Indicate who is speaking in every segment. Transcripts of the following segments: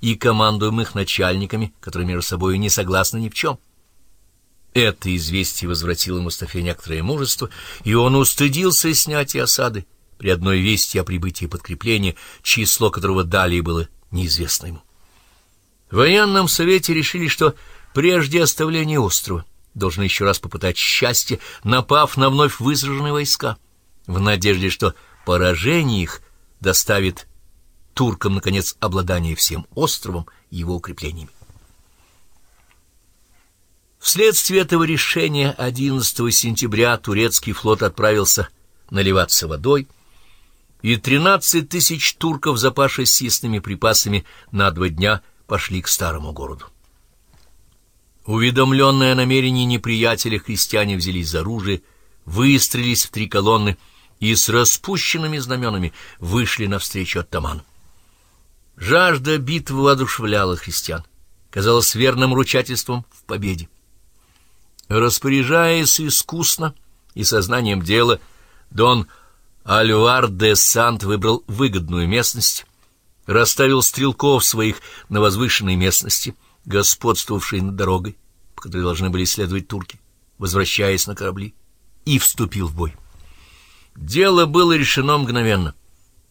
Speaker 1: и командуемых начальниками, которые между собой не согласны ни в чем. Это известие возвратило Мустафе некоторое мужество, и он устыдился снятия осады при одной вести о прибытии подкрепления, число которого далее было неизвестно ему. В военном совете решили, что прежде оставления острова должны еще раз попытать счастье, напав на вновь высаженные войска, в надежде, что поражение их доставит туркам, наконец, обладание всем островом и его укреплениями. Вследствие этого решения 11 сентября турецкий флот отправился наливаться водой, и 13 тысяч турков, запавшись съестными припасами, на два дня пошли к старому городу. Уведомленные о намерении неприятеля христиане взялись за оружие, выстрелились в три колонны и с распущенными знаменами вышли навстречу оттаману. Жажда битвы воодушевляла христиан, казалось верным ручательством в победе. Распоряжаясь искусно и сознанием дела, Дон Альвар де Сант выбрал выгодную местность, расставил стрелков своих на возвышенной местности, господствовавшей над дорогой, по которой должны были следовать турки, возвращаясь на корабли, и вступил в бой. Дело было решено мгновенно.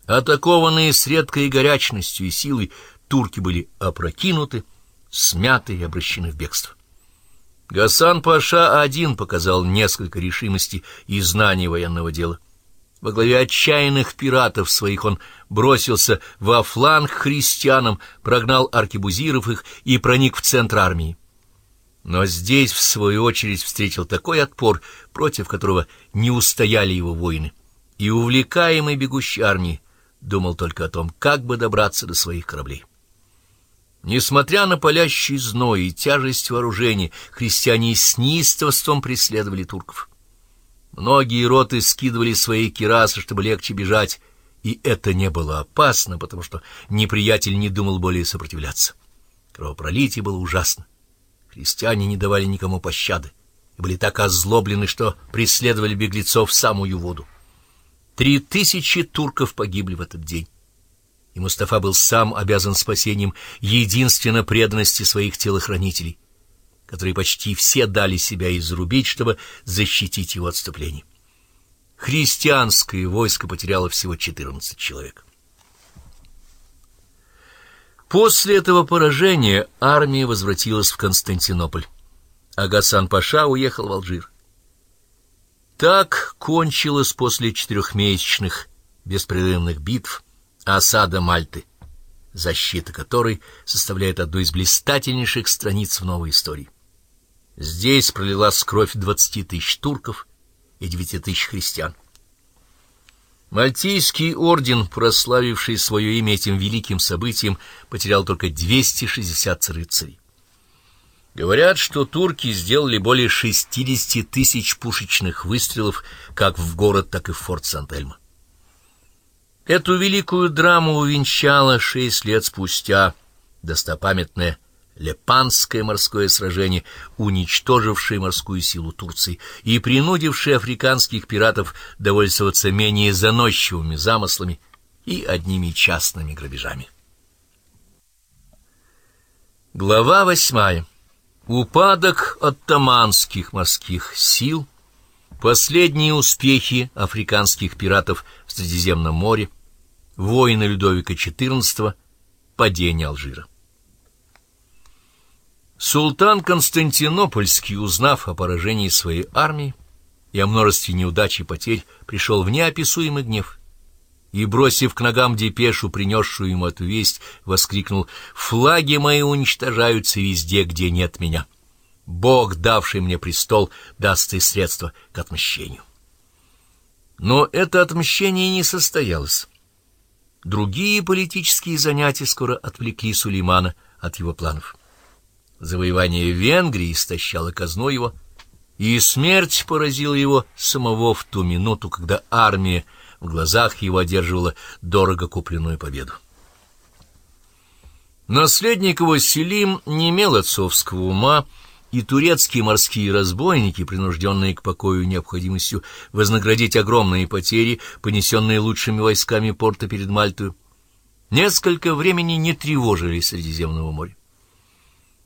Speaker 1: Атакованные с редкой горячностью и силой, турки были опрокинуты, смяты и обращены в бегство. Гасан Паша один показал несколько решимости и знаний военного дела. Во главе отчаянных пиратов своих он бросился во фланг христианам, прогнал аркебузиров их и проник в центр армии. Но здесь, в свою очередь, встретил такой отпор, против которого не устояли его воины, и, увлекаемый бегущей армией, думал только о том, как бы добраться до своих кораблей. Несмотря на палящий зной и тяжесть вооружения, христиане с неистовством преследовали турков. Многие роты скидывали свои кирасы, чтобы легче бежать, и это не было опасно, потому что неприятель не думал более сопротивляться. Кровопролитие было ужасно. Христиане не давали никому пощады и были так озлоблены, что преследовали беглецов в самую воду. Три тысячи турков погибли в этот день и Мустафа был сам обязан спасением единственно преданности своих телохранителей, которые почти все дали себя изрубить, чтобы защитить его отступление. Христианское войско потеряло всего 14 человек. После этого поражения армия возвратилась в Константинополь, а Гасан-Паша уехал в Алжир. Так кончилось после четырехмесячных беспрерывных битв осада Мальты, защита которой составляет одну из блистательнейших страниц в новой истории. Здесь пролилась кровь двадцати тысяч турков и девяти тысяч христиан. Мальтийский орден, прославивший свое имя этим великим событием, потерял только 260 рыцарей. Говорят, что турки сделали более 60 тысяч пушечных выстрелов как в город, так и в форт Сантельма. Эту великую драму увенчало шесть лет спустя достопамятное Лепанское морское сражение, уничтожившее морскую силу Турции и принудившее африканских пиратов довольствоваться менее заносчивыми замыслами и одними частными грабежами. Глава восьмая. Упадок оттаманских морских сил, последние успехи африканских пиратов в Средиземном море, войны Людовика XIV, падение Алжира. Султан Константинопольский, узнав о поражении своей армии и о множестве неудач и потерь, пришел в неописуемый гнев и, бросив к ногам депешу, принесшую ему эту весть, воскликнул «Флаги мои уничтожаются везде, где нет меня. Бог, давший мне престол, даст и средства к отмщению». Но это отмщение не состоялось. Другие политические занятия скоро отвлекли Сулеймана от его планов. Завоевание Венгрии истощало казну его, и смерть поразила его самого в ту минуту, когда армия в глазах его одерживала дорого купленную победу. Наследник его Селим не имел отцовского ума, и турецкие морские разбойники, принужденные к покою необходимостью вознаградить огромные потери, понесенные лучшими войсками порта перед Мальтой, несколько времени не тревожили Средиземного моря.